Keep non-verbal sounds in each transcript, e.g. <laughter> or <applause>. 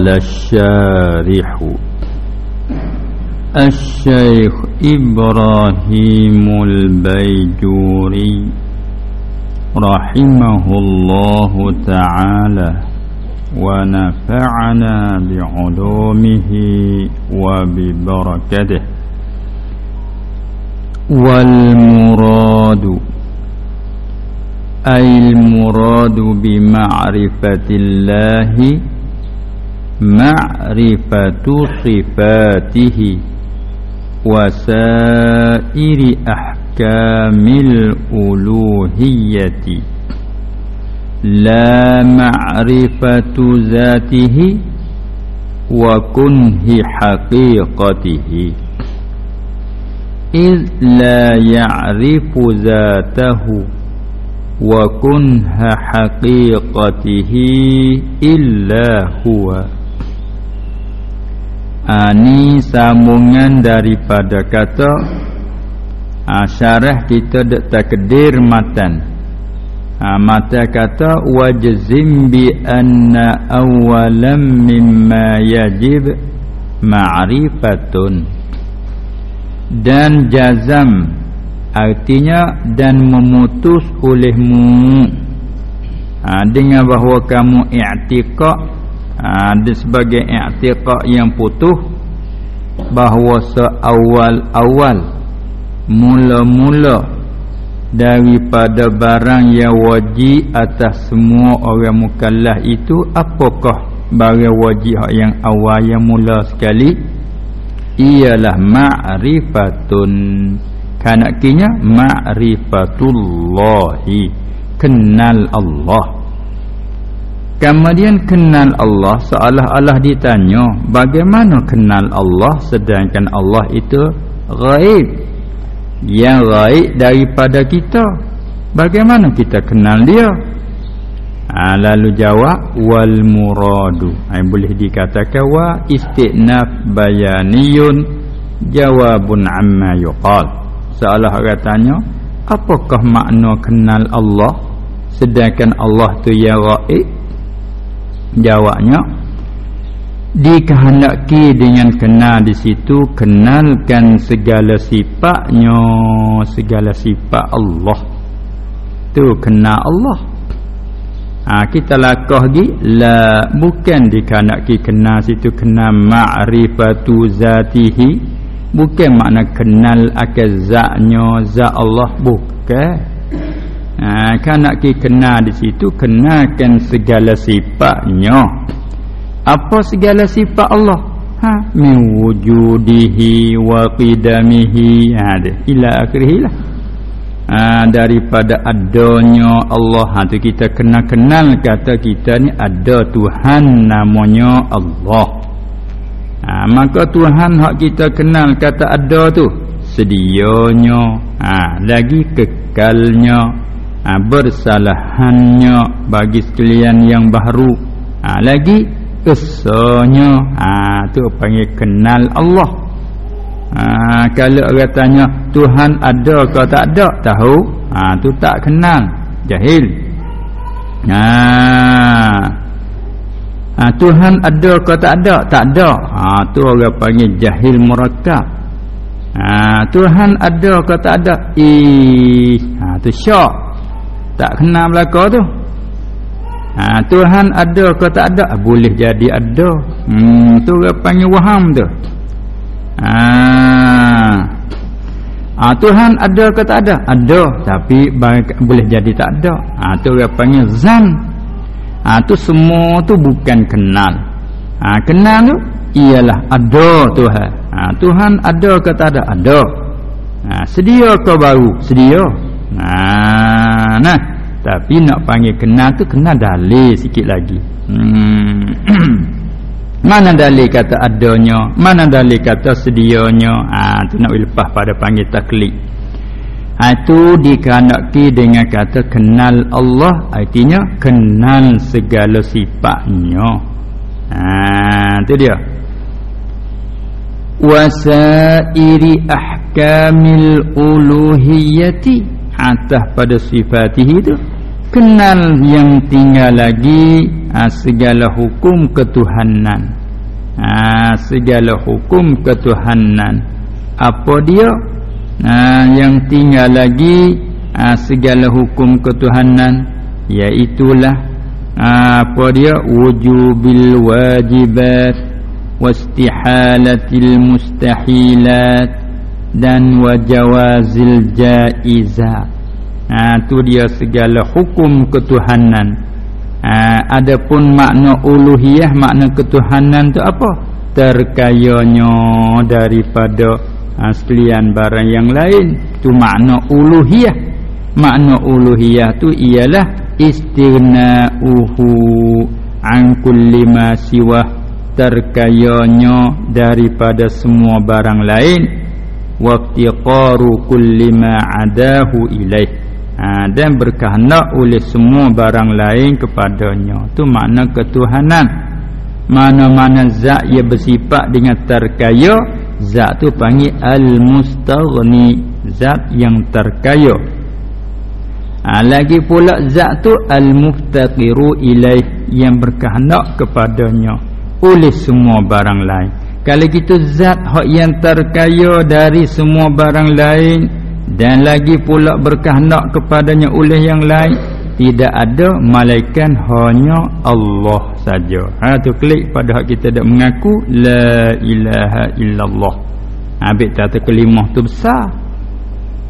قال الشارح. الشيخ إبراهيم البيجوري رحمه الله تعالى ونفعنا بعلومه وببركته. والمراد أي المراد بمعرفة الله معرفة صفاته وسائر أحكام الألوهية. لا معرفة ذاته وكنه حقيقته. إذ لا يعرف ذاته وكنه حقيقته إلا هو. Ini sambungan daripada kata ha, Syarah kita tak takdir matan. Ha, Mata kata Wajzim bi anna awalam mimma yajib Ma'rifatun. Dan jazam Artinya Dan memutus olehmu. Ha, Dengan bahawa kamu i'tiqah ada sebagai i'tiqad yang putuh bahawa seawal-awal mula-mula daripada barang yang wajib atas semua orang mukallaf itu apakah barang wajib yang awal yang mula sekali? Ialah ma'rifatun. Kanakinya ma'rifatullahi kenal Allah Kemudian kenal Allah seolah-olah ditanya bagaimana kenal Allah sedangkan Allah itu gaib? Yang gaib daripada kita. Bagaimana kita kenal dia? Ha, lalu jawab wal muradu. Ha, boleh dikatakan wa istinaf bayaniyun. Jawabun amma yuqal. Seolah orang tanya apakah makna kenal Allah? Sedangkan Allah tu yang gaib Jawabnya Dikehendaki dengan kenal di situ Kenalkan segala sifatnya Segala sifat Allah. Tu kenal Allah. Ha, Kita lakah lagi La Bukan dikehendaki kenal situ Kenal ma'rifatu zatihi. Bukan makna kenal akan zatnya Zat Allah Bukan ha, kan nak kenal di situ kenalkan segala sifatnya. Apa segala sifat Allah? Ha min wujudihi wa qidamihi. Ha ila akhirih lah. Ha, daripada adanya Allah. Ha tu kita kenal kenal kata kita ni ada Tuhan namanya Allah. Ha, maka Tuhan hak kita kenal kata ada tu. Sedianya. Ha, lagi kekalnya ha, bersalahannya bagi sekalian yang baru. Ha, lagi kesanya ha, tu panggil kenal Allah. Ha, kalau orang tanya Tuhan ada ke tak ada? Tahu ha, tu tak kenal. Jahil. Ha, ha, Tuhan ada ke tak ada? Tak ada. Ha, tu orang panggil jahil merakab ha, Tuhan ada ke tak ada? Ih ha, tu syak tak kenal belaka tu. Ha, Tuhan ada ke tak ada? Ah, boleh jadi ada. Hmm, tu orang panggil waham tu. Ha. Ha, Tuhan ada ke tak ada? Ada tapi boleh jadi tak ada. Ha, tu orang panggil zan. Ha, tu semua tu bukan kenal. Ha, kenal tu ialah ada Tuhan. Ha, Tuhan ada ke tak ada? Ada. Ha, sedia ke baru? Sedia Nah, nah. Tapi nak panggil kenal tu kena dalil sikit lagi. Hmm. <clears throat> mana dalil kata adanya, mana dalil kata sedianya. Ah tu nak lepas pada panggil taklid. Ha, itu dikehendaki dengan kata kenal Allah artinya kenal segala sifatnya. Ha tu dia. Wasairi ahkamil uluhiyati atas pada sifatihi itu kenal yang tinggal lagi ha, segala hukum ketuhanan. Ha, segala hukum ketuhanan. Apa dia? Ha, yang tinggal lagi ha, segala hukum ketuhanan. Iaitulah ha, apa dia? Wujubil wajibat wastihalatil mustahilat dan wajawazil jaizat ha, tu dia segala hukum ketuhanan. Ha, adapun makna uluhiyah makna ketuhanan tu apa? Terkayanya daripada ha, sekalian barang yang lain. Tu makna uluhiyah. Makna uluhiyah tu ialah istighna'uhu an kulli ma siwa terkayanya daripada semua barang lain waqtiqaru kulli ma adahu ilaih ha, dan berkehendak oleh semua barang lain kepadanya. Tu makna ketuhanan. Mana-mana zat yang bersifat dengan terkaya zat tu panggil al-mustaghni zat yang terkaya. Ha, lagi pula zat tu al-muftaqiru ilaih yang berkehendak kepadanya oleh semua barang lain kalau gitu zat yang terkaya dari semua barang lain dan lagi pula berkehendak kepadanya oleh yang lain tidak ada malaikat hanya Allah saja. Ha tu klik pada hak kita dak mengaku la ilaha illallah. Habis kata kelimah tu besar.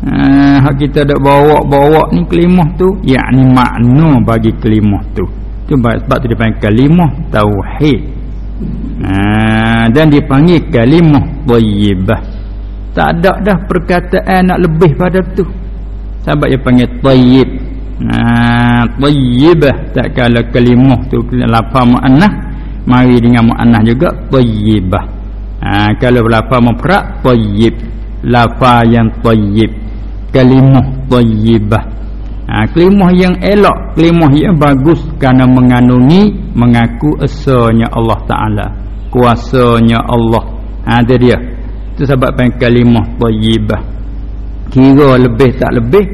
Ha hak kita dak bawa-bawa ni kelimah tu yakni makna bagi kelimah tu. Tu sebab tu dipanggil kalimah tauhid ha dan dipanggil kalimah thayyibah tak ada dah perkataan nak lebih pada tu. Sebab dia panggil tayyib. Nah tayyibah tak kala kalimah tu lafaz muannah mari dengan muannah juga tayyibah. Ha, kalau lafaz mufrad tayyib. Lafaz yang tayyib. Kalimah tayyibah ha, kalimah yang elok kalimah yang bagus kerana mengandungi mengaku esanya Allah Taala kuasanya Allah ha, ada dia itu sebab panggil kalimah tayyibah. Kira lebih tak lebih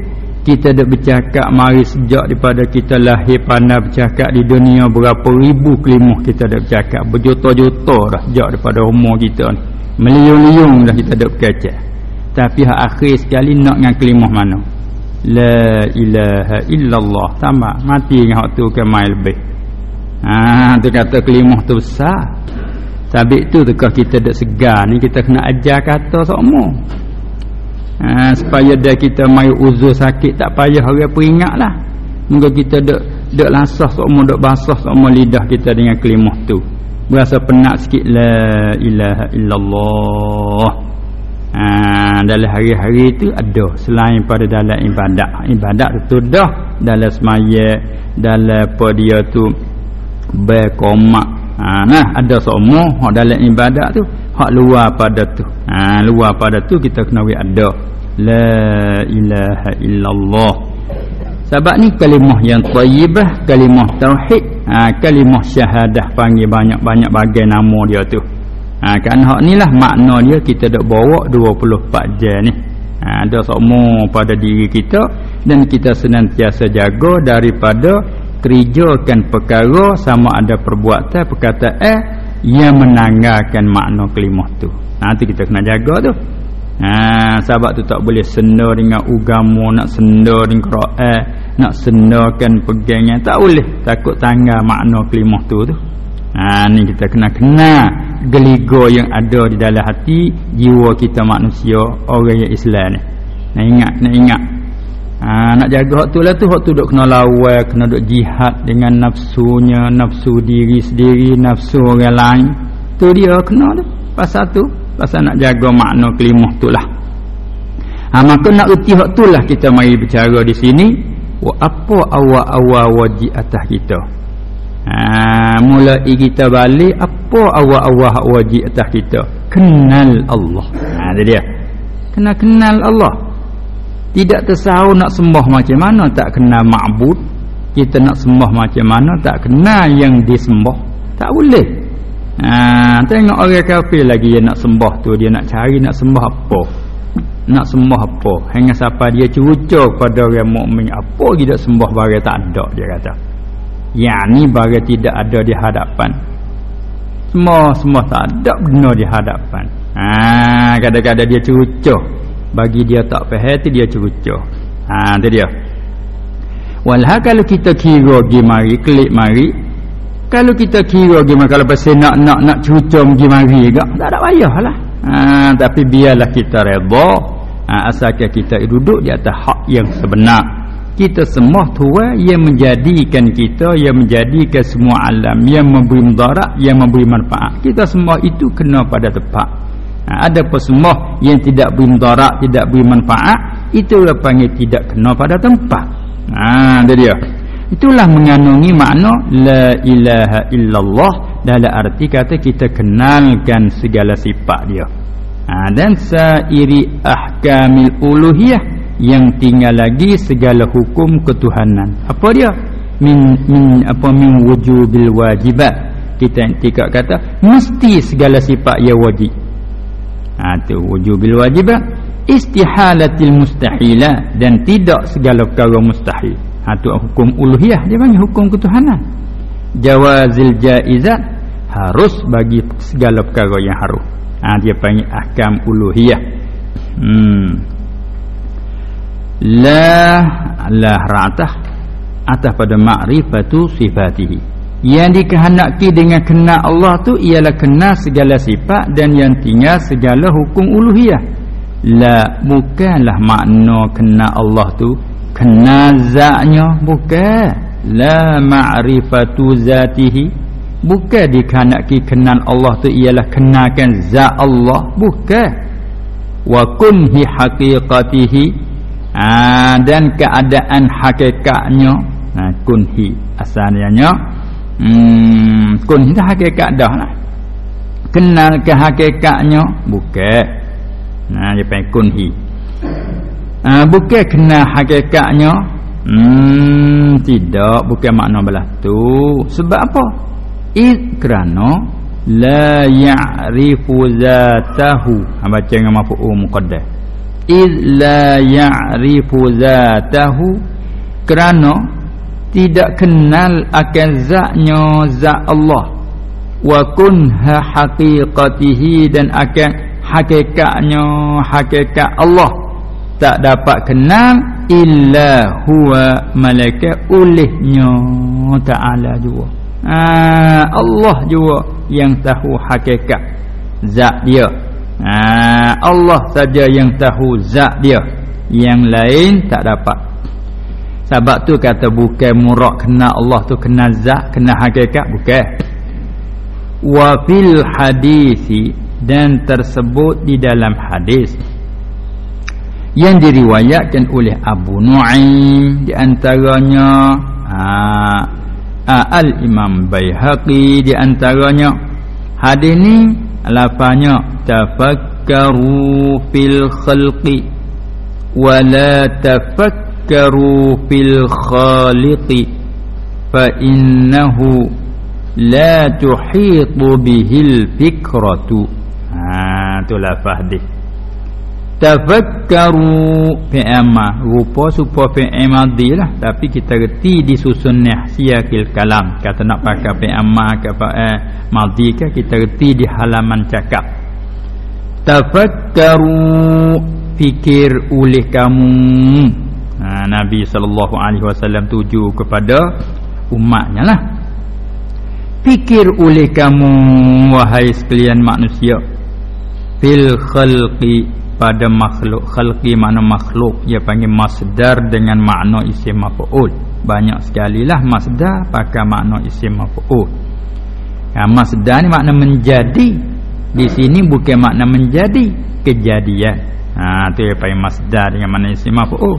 kita dah bercakap mari sejak daripada kita lahir pandai bercakap di dunia berapa ribu kalimah kita dah bercakap berjuta-juta dah sejak daripada umur kita ni. Meliung-liung dah kita dah berkacak. Tapi akhir sekali nak dengan kalimah mana? La ilaha illallah. Tambah mati dengan hak tu ke mai lebih. Ha, tu kata kalimah tu besar. Sabit tu tekah kita dak segar ni kita kena ajar kata semua. Ha, supaya dia kita mai uzur sakit tak payah orang peringatlah. Moga kita dak dak lasah semua dak basah semua lidah kita dengan kelimah tu. Berasa penat sikit la ilaha illallah. Ha, dalam hari-hari itu ada. Selain pada dalam ibadat. Ibadat tu dah dalam semaya dalam apa dia tu berkomak. Ha, nah ada semua dalam ibadat tu. Hak luar pada tu. Ha, luar pada tu kita kena wi ada. La ilaha illallah. Sebab ni kalimah yang thayyibah kalimah tauhid ha, kalimah syahadah. Panggil banyak-banyak bagai nama dia tu ha, kan hak ni lah makna dia kita dak bawa 24 jam ni ha, ada semua pada diri kita dan kita senantiasa jaga daripada kerjakan perkara sama ada perbuatan perkataan eh yang menanggalkan makna kelimah tu. Ha, kita kena jaga tu. Ha sebab tu tak boleh senda dengan agama nak senda dengan Quran, nak sendakan pegangnya tak boleh. Takut tanggal makna kelimah tu tu. Ha ni kita kena kena geligo yang ada di dalam hati jiwa kita manusia orang yang Islam ni. Nak ingat, nak ingat. Ha, nak jaga hak tu lah tu. Hak tu duk kena lawan kena duk jihad dengan nafsunya nafsu diri sendiri nafsu orang lain. Tu dia kena tu pasal tu. Pasal nak jaga makna kelimah tu lah. Ha, maka nak uti hak tu lah kita mari bercara di sini. Wa apa awal-awal wajib atas kita ha, mulai kita balik apa awal-awal wajib atas kita? Kenal Allah. Ha, dia. Kena kenal Allah. Tidak tersahu nak sembah macam mana tak kena ma'bud. Kita nak sembah macam mana tak kena yang disembah tak boleh. Ha, tengok orang kafir lagi dia nak sembah tu dia nak cari nak sembah apa? Nak sembah apa? Hingga siapa dia cucuk pada orang mukmin apa dia nak sembah barang tak ada dia kata yakni bagi tidak ada di hadapan. Semua semua tak ada benar di hadapan. Ha kadang-kadang dia cucuh bagi dia tak faham dia cucuh ha tu dia. Walha kalau kita kira pergi mari klik mari kalau kita kira pergi mari kalau pasal nak nak nak cucuh pergi mari juga tak ada payahlah ha tapi biarlah kita redha ha, asalkan kita duduk di atas hak yang sebenar kita semua tua yang menjadikan kita yang menjadikan semua alam yang memberi mudarat yang memberi manfaat. Kita semua itu kena pada tempat. Ha, ada pun semua yang tidak beri mudarat tidak beri manfaat itu orang panggil tidak kena pada tempat. Ha dia. Itulah mengandungi makna la ilaha illallah dalam arti kata kita kenalkan segala sifat dia. Ha, dan sairi ahkamil uluhiyah yang tinggal lagi segala hukum ketuhanan. Apa dia? Min min apa min wujubil wajibat. Kita tidak kata mesti segala sifat yang wajib. Ha tu wujubil wajibat. Istihalatil mustahila dan tidak segala perkara mustahil. Ha tu hukum uluhiyah. Dia panggil hukum ketuhanan. Jawazil jaizat harus bagi segala perkara yang harus ha dia panggil ahkam uluhiyah. Hmm la la ra'tah atas. Pada ma'rifatu sifatihi. Yang dikehendaki dengan kenal Allah tu ialah kenal segala sifat dan yang tinggal segala hukum uluhiyah. La bukanlah makna kenal Allah tu kenal zatnya bukan. La ma'rifatu zatihi bukan dikehendaki kenal Allah tu ialah kenalkan zat Allah bukan. Wa kunhi haqiqatihi ha, dan keadaan hakikatnya. Ha, kunhi asalnya. Hmm, kunhi itu hakikat dah lah. Kenal ke hakikatnya? Bukan. Nah dia panggil kunhi ha, bukan kenal hakikatnya? Hmm, tidak. Bukan makna belah tu. Sebab apa? Id kerana la ya'rifu zatahu. Ha, baca dengan mafu'u muqaddah iz la ya'rifu zatahu. Kerana tidak kenal akan zatnya zat Allah. Wa kunha haqiqatihi dan akan hakikatnya hakikat Allah. Tak dapat kenal illa huwa malaikat olehnya ta'ala juga. Ha, Allah juga yang tahu hakikat zat dia ha, Allah saja yang tahu zat dia. Yang lain tak dapat. Sebab tu kata bukan murak kena Allah tu kena zat kena hakikat bukan. Wa fil hadisi dan tersebut di dalam hadis. Yang diriwayatkan oleh Abu Nuaim di antaranya ha, ha, Al Imam Baihaqi di antaranya. Hadis ni lafanya tafakkaru fil khalqi wa la tafakkaru fil khaliqi fa innahu la tuhitu bihil fikratu. Ha tu lafaz dia tafakkaru. Fi'ama rupa supa fi'ama lah tapi kita reti disusun nahsiyakil kalam. Kata nak pakai fi'ama ke eh, madhi ke kita reti di halaman cakap. Tafakkaru. Fikir oleh kamu. Ha, Nabi SAW tuju kepada umatnya lah. Fikir oleh kamu wahai sekalian manusia. Fil khalqi pada makhluk. Khalqi makna makhluk. Dia panggil masdar dengan makna isim maf'ul. Banyak sekali lah masdar pakai makna isim maf'ul. Ha, masdar ni makna menjadi. Di sini bukan makna menjadi kejadian. Ha tu dia panggil masdar dengan makna isim maf'ul.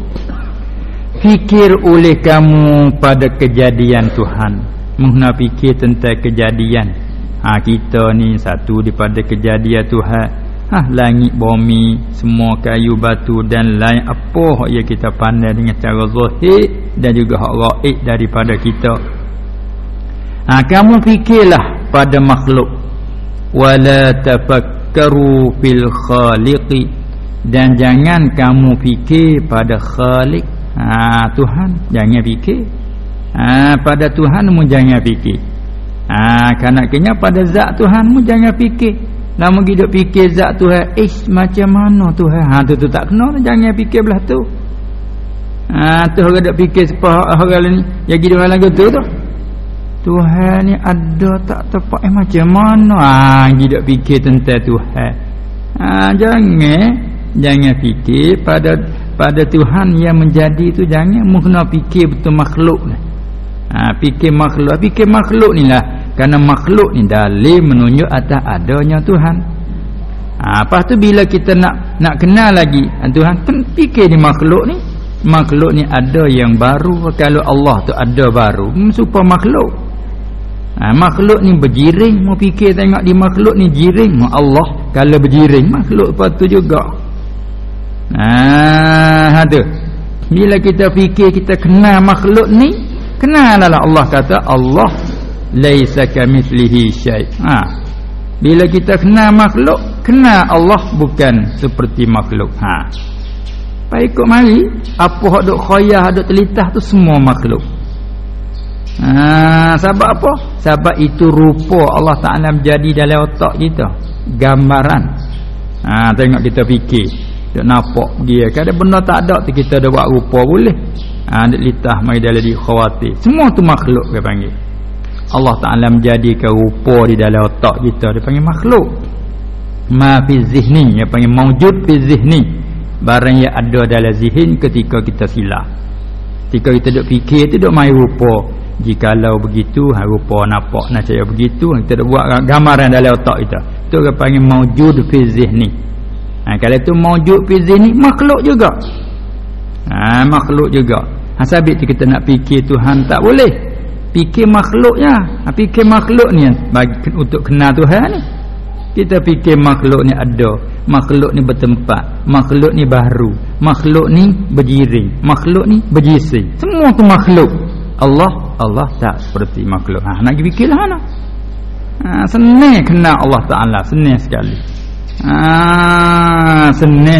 Fikir oleh kamu pada kejadian Tuhan. Mengenai fikir tentang kejadian. Ha kita ni satu daripada kejadian Tuhan ha, langit bumi semua kayu batu dan lain apa yang kita pandai dengan cara zahir dan juga hak raib daripada kita. Ha, kamu fikirlah pada makhluk. Wala tafakkaru fil khaliqi. Dan jangan kamu fikir pada khaliq. Ha, Tuhan jangan fikir. Ha, pada Tuhan mu jangan fikir. Ha, kena pada zat Tuhan mu jangan fikir lama hidup fikir zat Tuhan. Eh macam mana Tuhan? Ha, tu, tu tak kena jangan fikir belah tu. Ha, tu orang duk fikir sepah orang ni. Yang hidup lagu tu tu. Tuhan ni ada tak tepat eh macam mana? Ha, hidup fikir tentang Tuhan. Ha, jangan. Jangan fikir pada pada Tuhan yang menjadi tu. Jangan. Kena fikir betul makhluk ni. Ha, fikir makhluk. Fikir makhluk ni lah kerana makhluk ni dalil menunjuk atas adanya Tuhan. Ha, lepas tu bila kita nak nak kenal lagi Tuhan kan fikir ni makhluk ni. Makhluk ni ada yang baru. Kalau Allah tu ada baru hmm, supaya makhluk. Ha, makhluk ni berjiring mau fikir tengok di makhluk ni jiring mau Allah kalau berjiring makhluk apa tu juga. Ha, ha tu. Bila kita fikir kita kenal makhluk ni kenal lah Allah kata Allah laisa kamithlihi syai. Ha. Bila kita kenal makhluk kenal Allah bukan seperti makhluk. Ha. Baik ikut mari apa hak duk khayah duk telitah tu semua makhluk. Ha, sebab apa? Sebab itu rupa Allah Ta'ala menjadi dalam otak kita. Gambaran. Ha, Tengok kita fikir. Dia nampak dia Kalau benda tak ada Kita dah buat rupa boleh. Ha, Dia litah Mari dalam di khawatir. Semua tu makhluk Dia panggil Allah Ta'ala menjadikan rupa Di dalam otak kita Dia panggil makhluk Ma fi zihni Dia panggil mawjud fi zihni Barang yang ada dalam zihin Ketika kita silap Ketika kita duduk fikir tu duduk main rupa Jikalau begitu rupa nampak nak saya begitu kita dah buat gambaran dalam otak kita. Tu kita panggil maujud fi zihni. Ha, kalau itu maujud fi zihni makhluk juga. Ha, makhluk juga. Ha, sabit kita nak fikir Tuhan tak boleh. Fikir makhluknya. Ha, fikir makhluk ni bagi untuk kenal Tuhan ni. Kita fikir makhluk ni ada. Makhluk ni bertempat. Makhluk ni baru. Makhluk ni berjiring. Makhluk ni berjisi. Semua tu makhluk. Allah Allah tak seperti makhluk. Ha nak fikirlah ana. Ha senang kenal Allah Taala, senang sekali. Ha senang